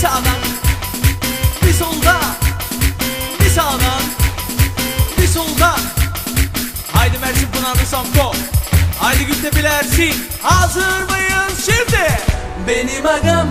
sağdan Bir soldan Bir sağdan Bir soldan Haydi Mersin Pınarlı Samko Haydi Gültepe Ersin Hazır mıyız şimdi? Benim agam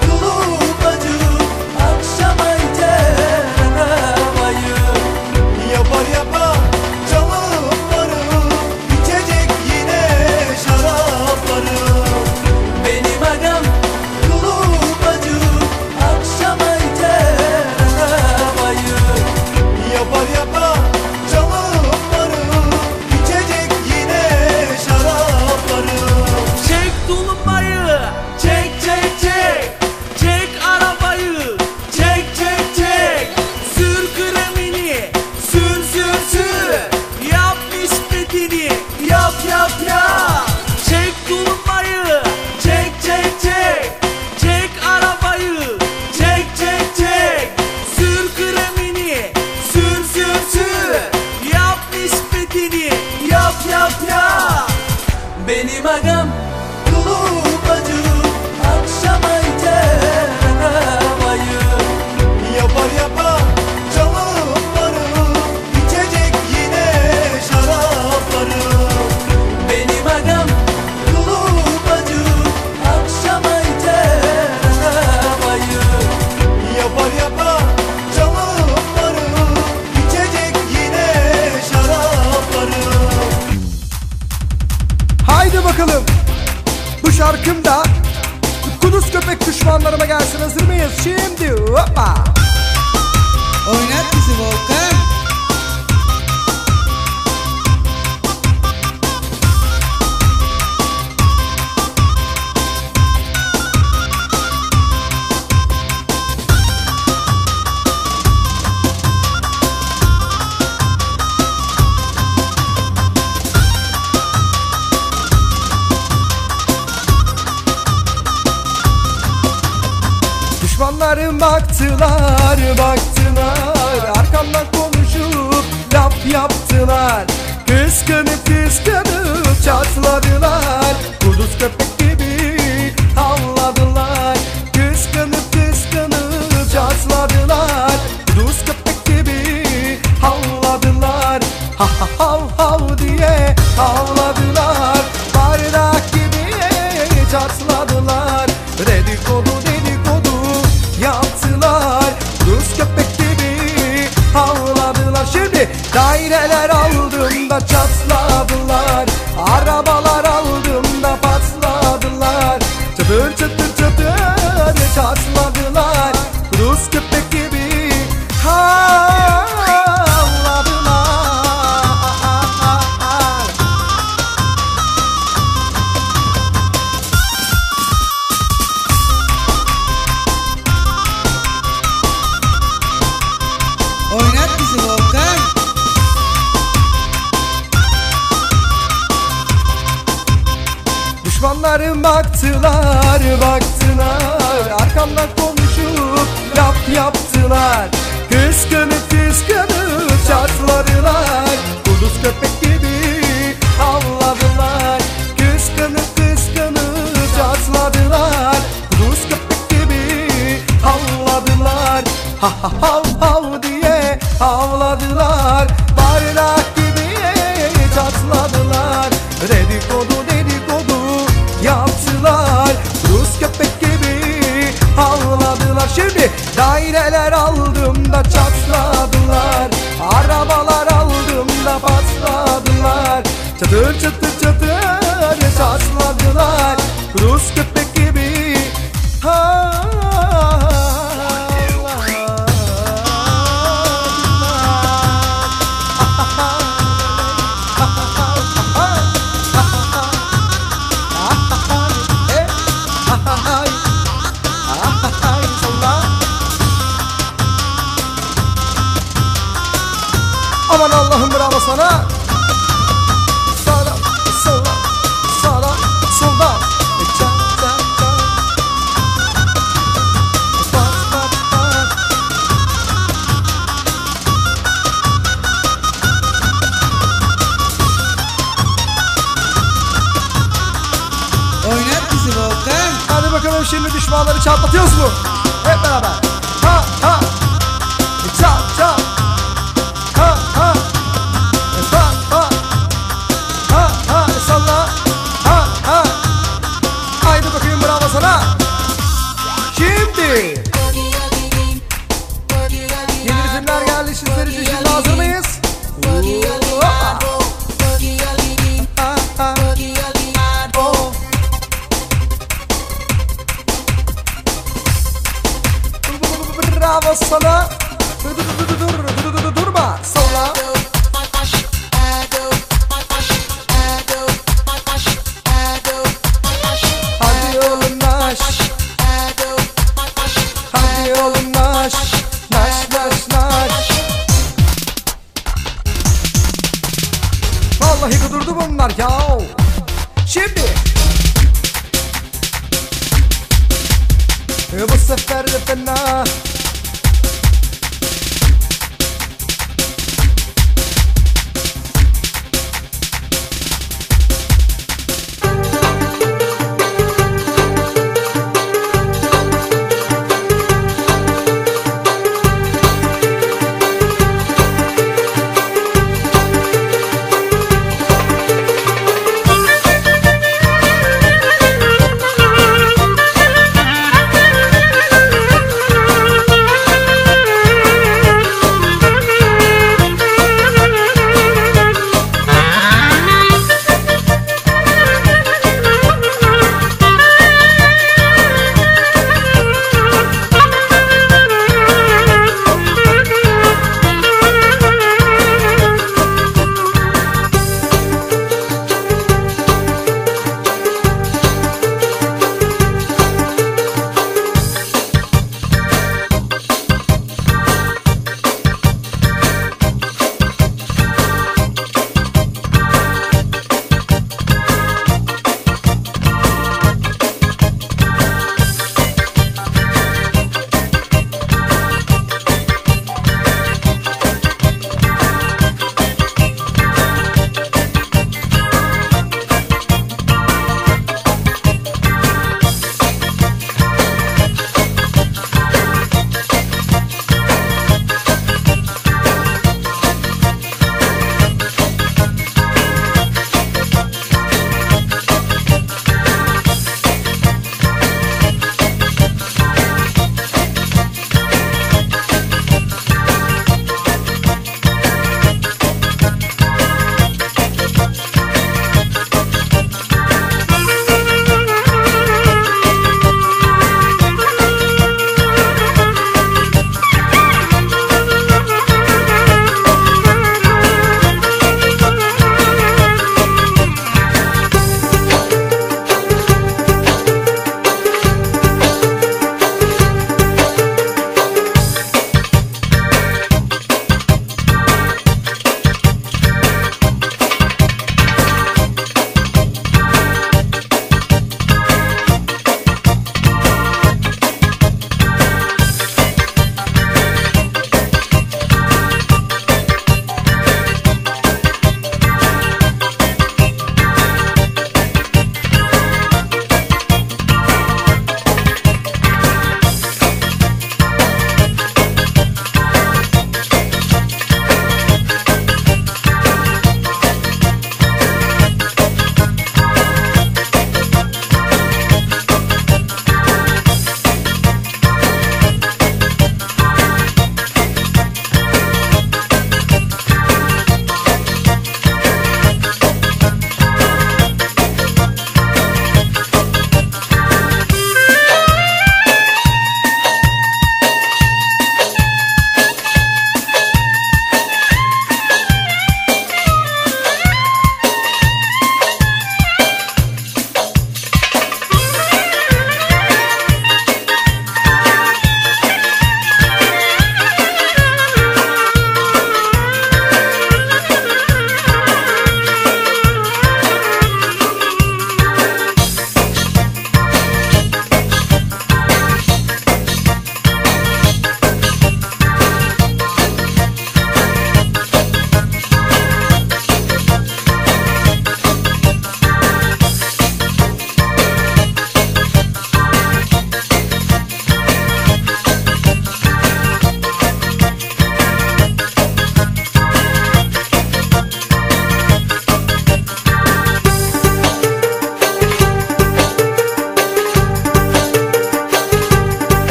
Kulu bacım Akşama Köpek düşmanlarıma gelsin hazır mıyız? Şimdi hoppa. Oynat bizi Volkan. Baktılar baktılar. Arkamdan konuşup laf yaptılar. Kıskanıp kıskanıp çatladılar. Kuduz köpek gibi havladılar. Kıskanıp kıskanıp çatladılar. Kuduz köpek gibi havladılar. Ha ha hav hav diye havladılar baktılar baktılar. Arkamdan konuşup Çatır çatır çatır çatladılar Rus köpek gibi Aman Allah'ım bravo sana. Oynat bizi Volkan. Hadi bakalım şimdi düşmanları çatlatıyoruz mu? Hep beraber. Ha ha. Çal çal. Şimdi. Şimdi. Bu sefer de fena